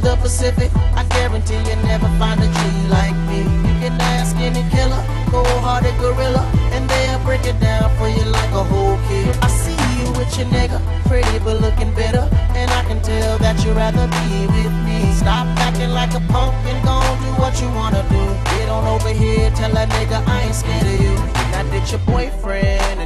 the Pacific. I guarantee you never find a G like me. You can ask any killer, cold-hearted gorilla, and they'll break it down for you like a whole kid. I see you with your nigga, pretty but looking bitter, and I can tell that you'd rather be with me. Stop acting like a punk and go do what you wanna do. Get on over here, tell that nigga I ain't scared of you. Now ditch your boyfriend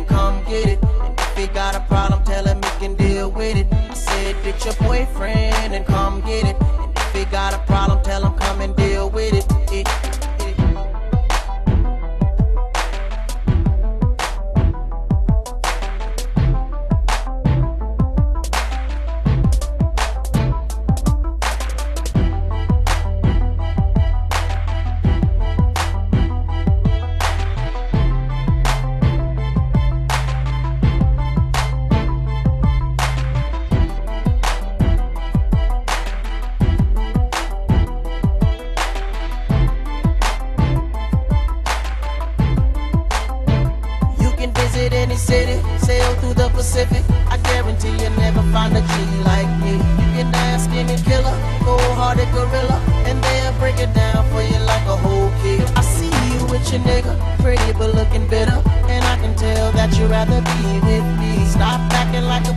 city, sail through the Pacific. I guarantee you'll never find a G like me. You can ask any killer, cold-hearted gorilla, and they'll break it down for you like a whole kid. I see you with your nigga, pretty but looking bitter, and I can tell that you'd rather be with me. Stop acting like a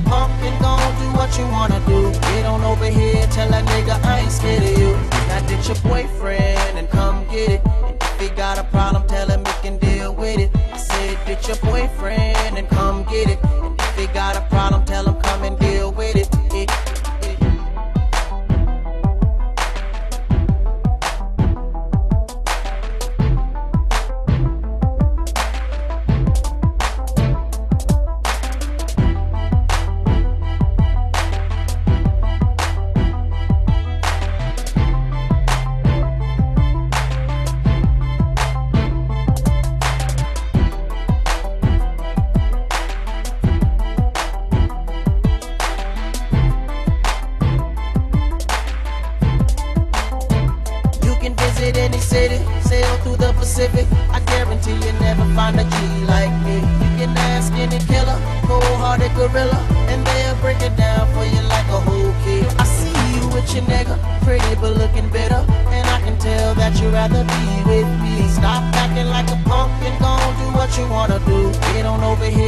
and go do what you wanna do. Get on over here, tell that nigga I ain't scared of you. Now ditch your boyfriend and come get it. And if he got a problem, tell him he can deal with it. I said ditch your boyfriend get it. If he got a problem, city, sail through the Pacific. I guarantee you never find a G like me. You can ask any killer, cold-hearted gorilla, and they'll break it down for you like a whole kid. I see you with your nigga, pretty but looking bitter, and I can tell that you'd rather be with me. Stop acting like a punk and go do what you wanna do. Get on over here,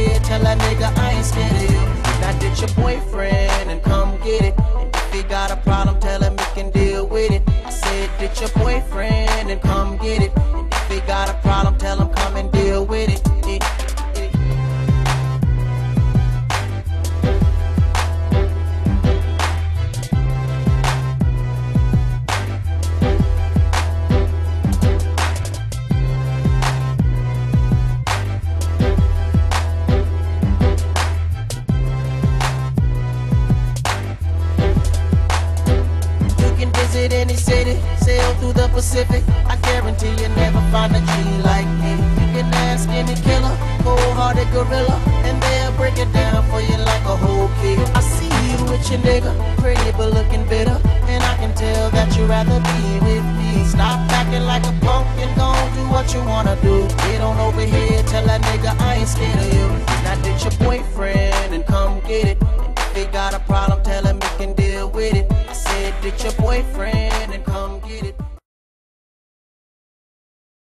Pacific. I guarantee you never find a G like me. You can ask any killer, cold-hearted gorilla, and they'll break it down for you like a whole kid. I see you with your nigga, pretty but looking bitter, and I can tell that you'd rather be with me. Stop acting like a punk and go on do what you wanna do. Get on over here, tell that nigga I ain't scared of you. Now ditch your boyfriend and come get it. And if he got a problem, tell him he can deal with it. I said ditch your boyfriend